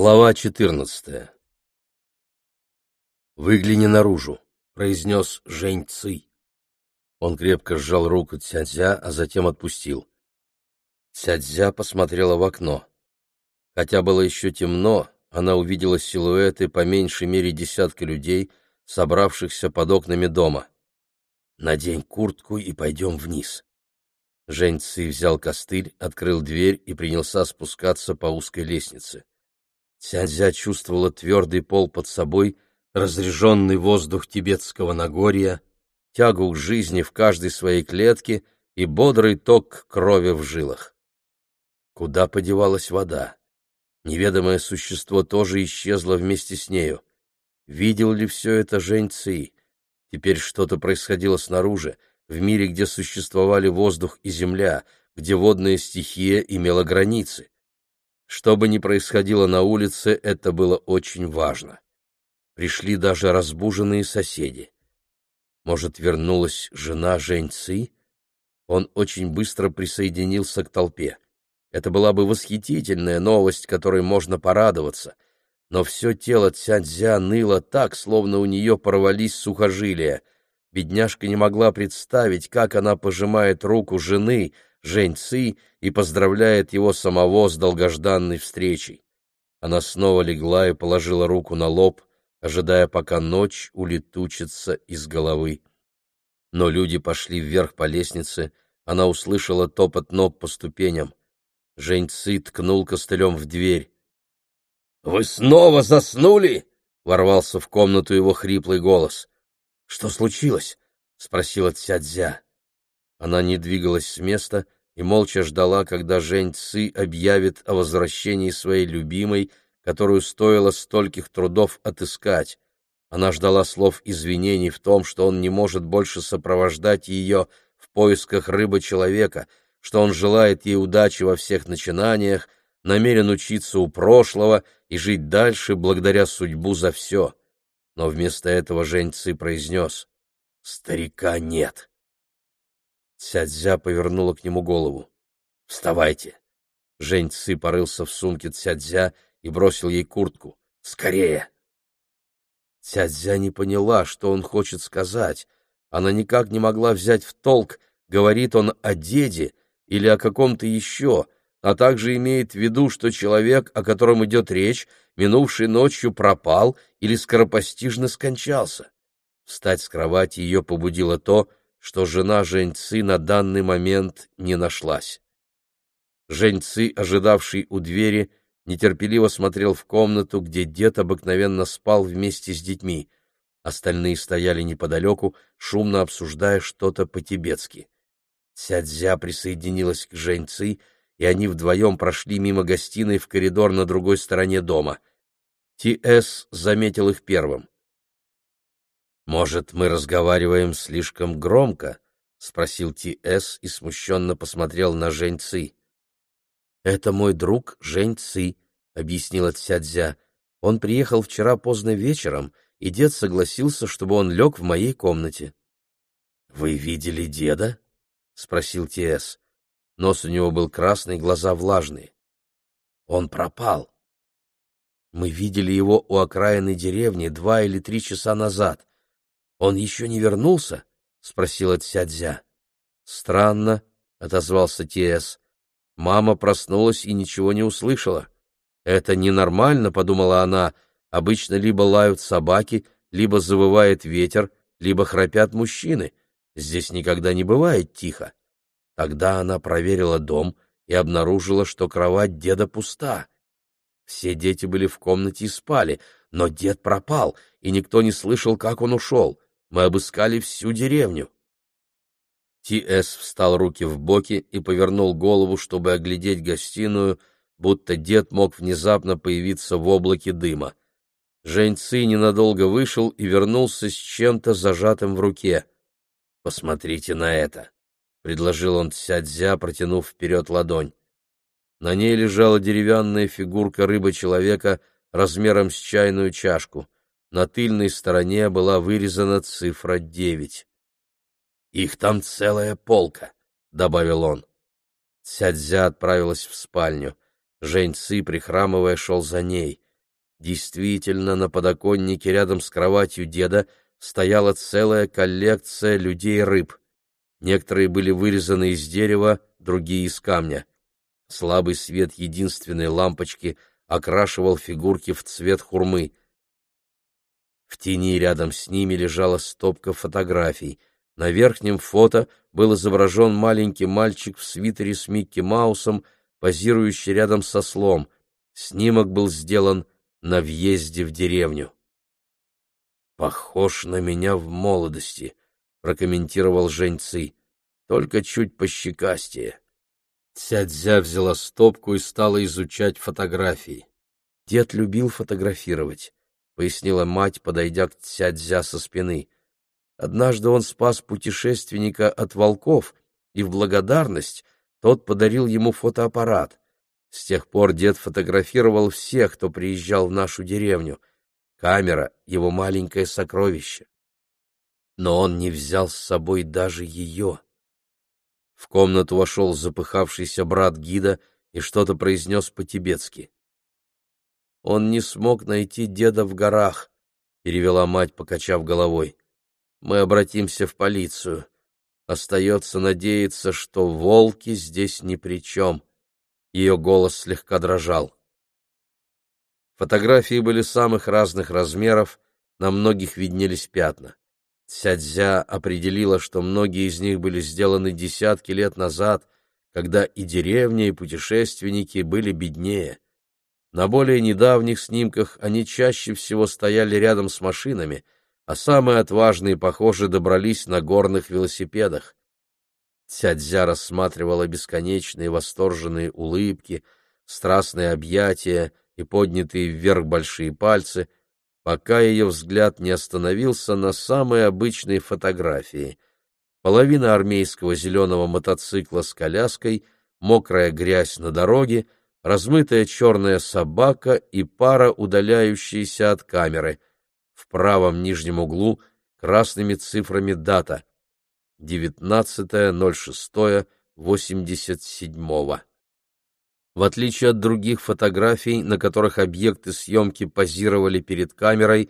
Глава четырнадцатая «Выгляни наружу», — произнес Жень Цый. Он крепко сжал руку Цядзя, а затем отпустил. Цядзя посмотрела в окно. Хотя было еще темно, она увидела силуэты по меньшей мере десятка людей, собравшихся под окнами дома. «Надень куртку и пойдем вниз». Жень Цый взял костыль, открыл дверь и принялся спускаться по узкой лестнице. Цянзя чувствовала твердый пол под собой, разреженный воздух тибетского Нагорья, тягу к жизни в каждой своей клетке и бодрый ток крови в жилах. Куда подевалась вода? Неведомое существо тоже исчезло вместе с нею. Видел ли все это Жень Ци? Теперь что-то происходило снаружи, в мире, где существовали воздух и земля, где водная стихия имела границы. Что бы ни происходило на улице, это было очень важно. Пришли даже разбуженные соседи. Может, вернулась жена Жень Ци? Он очень быстро присоединился к толпе. Это была бы восхитительная новость, которой можно порадоваться, но все тело Цяньцзя ныло так, словно у нее порвались сухожилия. Бедняжка не могла представить, как она пожимает руку жены — Жень Ци и поздравляет его самого с долгожданной встречей. Она снова легла и положила руку на лоб, ожидая, пока ночь улетучится из головы. Но люди пошли вверх по лестнице, она услышала топот ног по ступеням. Жень Ци ткнул костылем в дверь. — Вы снова заснули? — ворвался в комнату его хриплый голос. — Что случилось? — спросила Цядзя. Она не двигалась с места и молча ждала, когда Жень Ци объявит о возвращении своей любимой, которую стоило стольких трудов отыскать. Она ждала слов извинений в том, что он не может больше сопровождать ее в поисках рыбы-человека, что он желает ей удачи во всех начинаниях, намерен учиться у прошлого и жить дальше благодаря судьбу за все. Но вместо этого Жень Ци произнес «Старика нет». Цядзя повернула к нему голову. «Вставайте!» Жень Ци порылся в сумке Цядзя и бросил ей куртку. «Скорее!» Цядзя не поняла, что он хочет сказать. Она никак не могла взять в толк, говорит он о деде или о каком-то еще, а также имеет в виду, что человек, о котором идет речь, минувшей ночью пропал или скоропостижно скончался. Встать с кровати ее побудило то, что жена Женьцы на данный момент не нашлась. Женьцы, ожидавший у двери, нетерпеливо смотрел в комнату, где дед обыкновенно спал вместе с детьми. Остальные стояли неподалеку, шумно обсуждая что-то по-тибетски. Цядзя присоединилась к Женьцы, и они вдвоем прошли мимо гостиной в коридор на другой стороне дома. Ти-Эс заметил их первым. «Может, мы разговариваем слишком громко?» — спросил Ти-С и смущенно посмотрел на Жень Ци. «Это мой друг Жень Ци», — объяснила Цядзя. «Он приехал вчера поздно вечером, и дед согласился, чтобы он лег в моей комнате». «Вы видели деда?» — спросил Ти-С. Нос у него был красный, глаза влажные. «Он пропал». «Мы видели его у окраины деревни два или три часа назад. Он еще не вернулся? — спросила Цядзя. — Странно, — отозвался Тиэс. Мама проснулась и ничего не услышала. Это ненормально, — подумала она. Обычно либо лают собаки, либо завывает ветер, либо храпят мужчины. Здесь никогда не бывает тихо. Тогда она проверила дом и обнаружила, что кровать деда пуста. Все дети были в комнате и спали, но дед пропал, и никто не слышал, как он ушел. Мы обыскали всю деревню. Ти-С встал руки в боки и повернул голову, чтобы оглядеть гостиную, будто дед мог внезапно появиться в облаке дыма. Жень Ци ненадолго вышел и вернулся с чем-то зажатым в руке. «Посмотрите на это», — предложил он Цядзя, протянув вперед ладонь. На ней лежала деревянная фигурка рыбы-человека размером с чайную чашку — на тыльной стороне была вырезана цифра девять. «Их там целая полка», — добавил он. Цядзя отправилась в спальню. Жень Ци, прихрамывая, шел за ней. Действительно, на подоконнике рядом с кроватью деда стояла целая коллекция людей-рыб. Некоторые были вырезаны из дерева, другие — из камня. Слабый свет единственной лампочки окрашивал фигурки в цвет хурмы. В тени рядом с ними лежала стопка фотографий. На верхнем фото был изображен маленький мальчик в свитере с Микки Маусом, позирующий рядом со слом. Снимок был сделан на въезде в деревню. «Похож на меня в молодости», — прокомментировал Жень Ци, — «только чуть пощекастее». Цядзя взяла стопку и стала изучать фотографии. Дед любил фотографировать, — пояснила мать, подойдя к Цядзя со спины. Однажды он спас путешественника от волков, и в благодарность тот подарил ему фотоаппарат. С тех пор дед фотографировал всех, кто приезжал в нашу деревню. Камера — его маленькое сокровище. Но он не взял с собой даже ее. В комнату вошел запыхавшийся брат гида и что-то произнес по-тибетски. «Он не смог найти деда в горах», — перевела мать, покачав головой. «Мы обратимся в полицию. Остается надеяться, что волки здесь ни при чем». Ее голос слегка дрожал. Фотографии были самых разных размеров, на многих виднелись пятна. Цядзя определила, что многие из них были сделаны десятки лет назад, когда и деревня, и путешественники были беднее. На более недавних снимках они чаще всего стояли рядом с машинами, а самые отважные, похоже, добрались на горных велосипедах. Цядзя рассматривала бесконечные восторженные улыбки, страстные объятия и поднятые вверх большие пальцы, пока ее взгляд не остановился на самой обычной фотографии. Половина армейского зеленого мотоцикла с коляской, мокрая грязь на дороге, размытая черная собака и пара, удаляющаяся от камеры. В правом нижнем углу красными цифрами дата — 19.06.87. В отличие от других фотографий, на которых объекты съемки позировали перед камерой,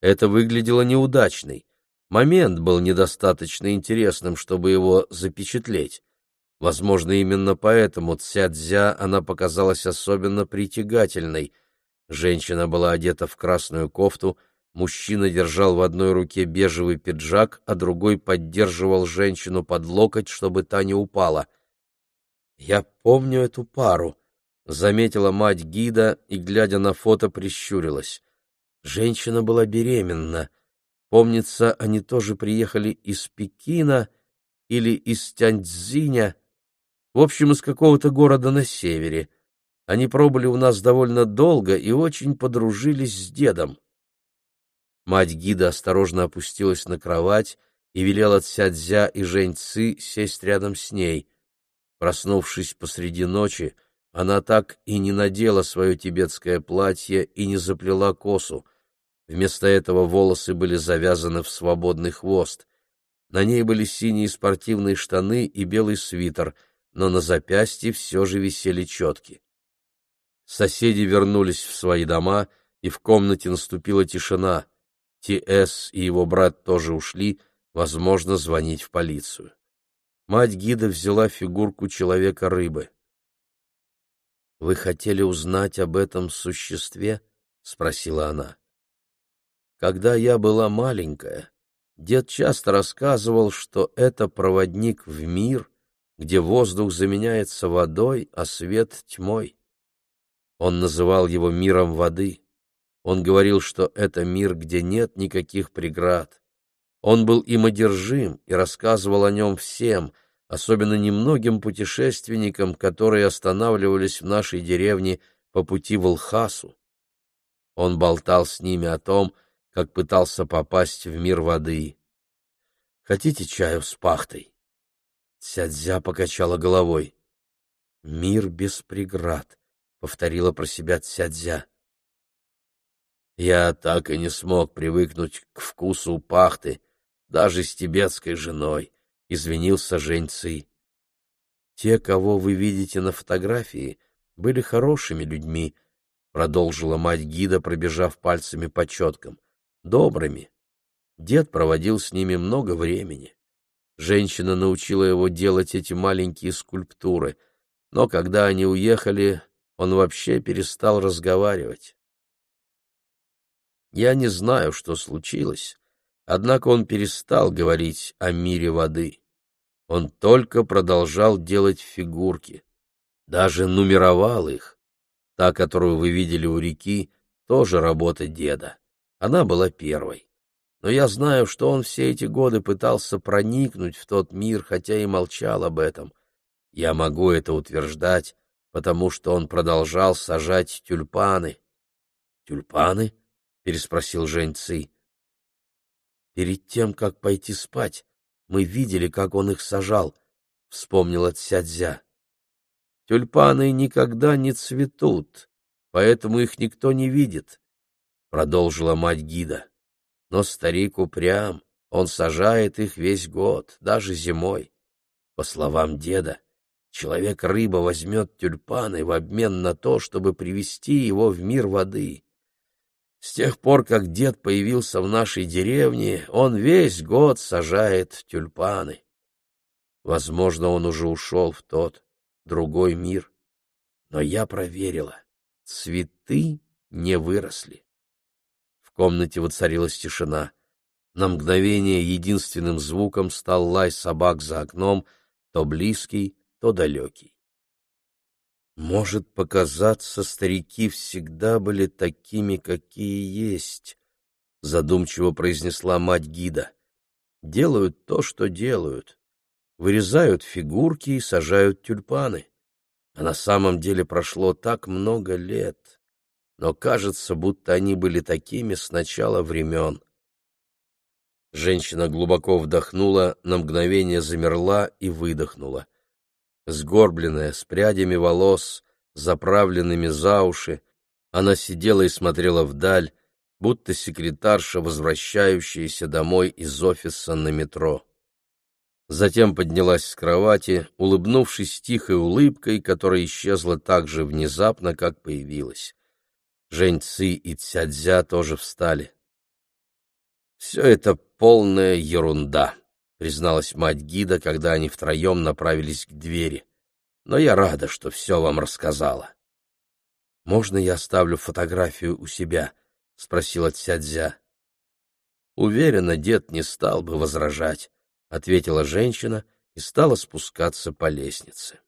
это выглядело неудачной. Момент был недостаточно интересным, чтобы его запечатлеть. Возможно, именно поэтому Цядзя она показалась особенно притягательной. Женщина была одета в красную кофту, мужчина держал в одной руке бежевый пиджак, а другой поддерживал женщину под локоть, чтобы та не упала. «Я помню эту пару», заметила мать гида и, глядя на фото, прищурилась. Женщина была беременна. Помнится, они тоже приехали из Пекина или из Тяньцзиня, в общем, из какого-то города на севере. Они пробыли у нас довольно долго и очень подружились с дедом. Мать гида осторожно опустилась на кровать и велела Цядзя и Жень сесть рядом с ней. Проснувшись посреди ночи, она так и не надела свое тибетское платье и не заплела косу. Вместо этого волосы были завязаны в свободный хвост. На ней были синие спортивные штаны и белый свитер, но на запястье все же висели четки. Соседи вернулись в свои дома, и в комнате наступила тишина. Ти-Эс и его брат тоже ушли, возможно, звонить в полицию. Мать гида взяла фигурку человека-рыбы. Вы хотели узнать об этом существе? спросила она. Когда я была маленькая, дед часто рассказывал, что это проводник в мир, где воздух заменяется водой, а свет тьмой. Он называл его миром воды. Он говорил, что это мир, где нет никаких преград. Он был им одержим и рассказывал о нем всем, особенно немногим путешественникам, которые останавливались в нашей деревне по пути в Лхасу. Он болтал с ними о том, как пытался попасть в мир воды. «Хотите чаю с пахтой?» Цядзя покачала головой. «Мир без преград», — повторила про себя Цядзя. «Я так и не смог привыкнуть к вкусу пахты, даже с тибетской женой», извинился Жень Ци. Те, кого вы видите на фотографии, были хорошими людьми, — продолжила мать гида, пробежав пальцами по четкам. «Добрыми. Дед проводил с ними много времени. Женщина научила его делать эти маленькие скульптуры, но когда они уехали, он вообще перестал разговаривать. Я не знаю, что случилось, однако он перестал говорить о мире воды. Он только продолжал делать фигурки, даже нумеровал их. Та, которую вы видели у реки, тоже работа деда. Она была первой но я знаю, что он все эти годы пытался проникнуть в тот мир, хотя и молчал об этом. Я могу это утверждать, потому что он продолжал сажать тюльпаны. — Тюльпаны? — переспросил Жень Ци. — Перед тем, как пойти спать, мы видели, как он их сажал, — вспомнила Цядзя. — Тюльпаны никогда не цветут, поэтому их никто не видит, — продолжила мать гида. Но старик упрям, он сажает их весь год, даже зимой. По словам деда, человек-рыба возьмет тюльпаны в обмен на то, чтобы привести его в мир воды. С тех пор, как дед появился в нашей деревне, он весь год сажает тюльпаны. Возможно, он уже ушел в тот, другой мир. Но я проверила, цветы не выросли. Комнате воцарилась тишина. На мгновение единственным звуком стал лай собак за окном, то близкий, то далекий. Может показаться, старики всегда были такими, какие есть, задумчиво произнесла мать гида. Делают то, что делают. Вырезают фигурки и сажают тюльпаны. А на самом деле прошло так много лет но кажется, будто они были такими с начала времен. Женщина глубоко вдохнула, на мгновение замерла и выдохнула. Сгорбленная, с прядями волос, заправленными за уши, она сидела и смотрела вдаль, будто секретарша, возвращающаяся домой из офиса на метро. Затем поднялась с кровати, улыбнувшись тихой улыбкой, которая исчезла так же внезапно, как появилась. Жень Ци и Цядзя тоже встали. «Все это полная ерунда», — призналась мать гида, когда они втроем направились к двери. «Но я рада, что все вам рассказала». «Можно я оставлю фотографию у себя?» — спросила Цядзя. «Уверена, дед не стал бы возражать», — ответила женщина и стала спускаться по лестнице.